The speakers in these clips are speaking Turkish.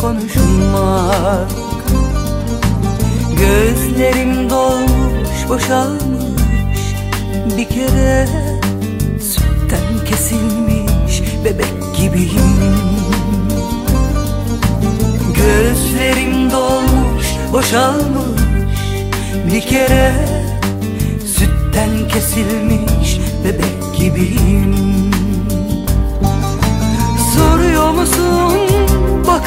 konuşmak Gözlerim dolmuş boşalmış. Bir kere sütten kesilmiş bebek gibiyim. Gözlerim dolmuş boşalmış. Bir kere sütten kesilmiş bebek gibiyim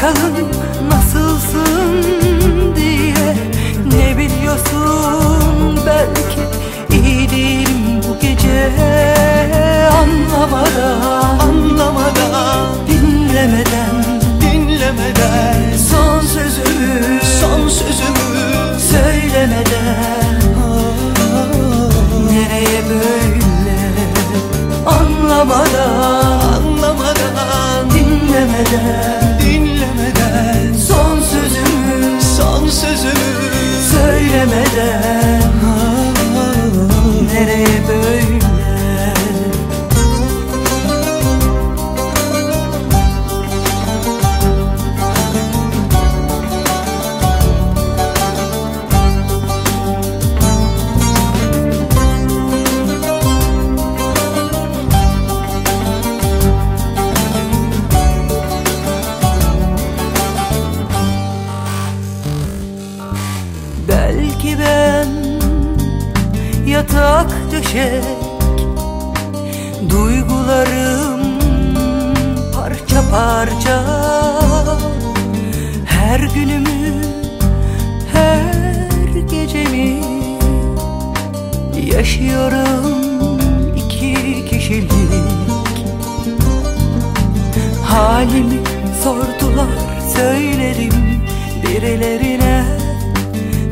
bakalım nasılsın diye. Ne biliyorsun belki iyi değilim bu gece. Anlamadan, Anlamadan, dinlemeden dinlemeden. Son sözümü Son sözümü söylemeden. Nereye böyle? Anlamadan Anlamadan, Dinlemeden döşek Duygularım parça parça. Her günümü, her gecemi Yaşıyorum iki kişilik. Halimi sordular söyledim birilerine.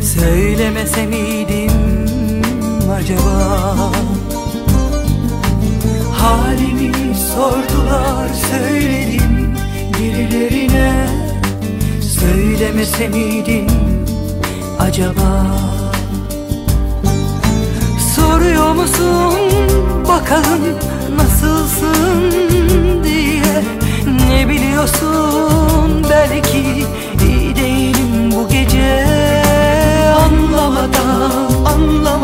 Söylemese miydim acaba? Halimi sordular söyledim birilerine. Söylemese miydim acaba? Soruyor musun bakalım nasılsın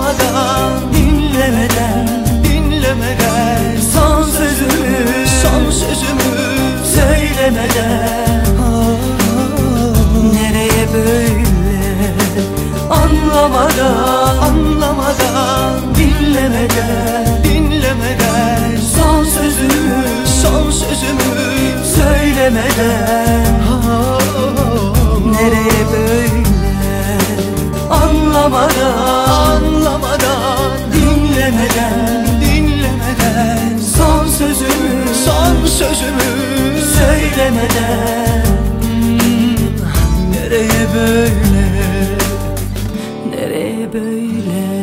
Anlamadan, dinlemeden dinlemeden Son sözümü Son sözümü söylemeden Nereye böyle anlamadan Anlamadan, Dinlemeden dinlemeden son sözümü Son sözümü söylemeden Nereye böyle Anlamadan, anlamadan Dinlemeden, dinlemeden Son sözümü, son sözümü Söylemeden. Hmm, nereye böyle, nereye böyle?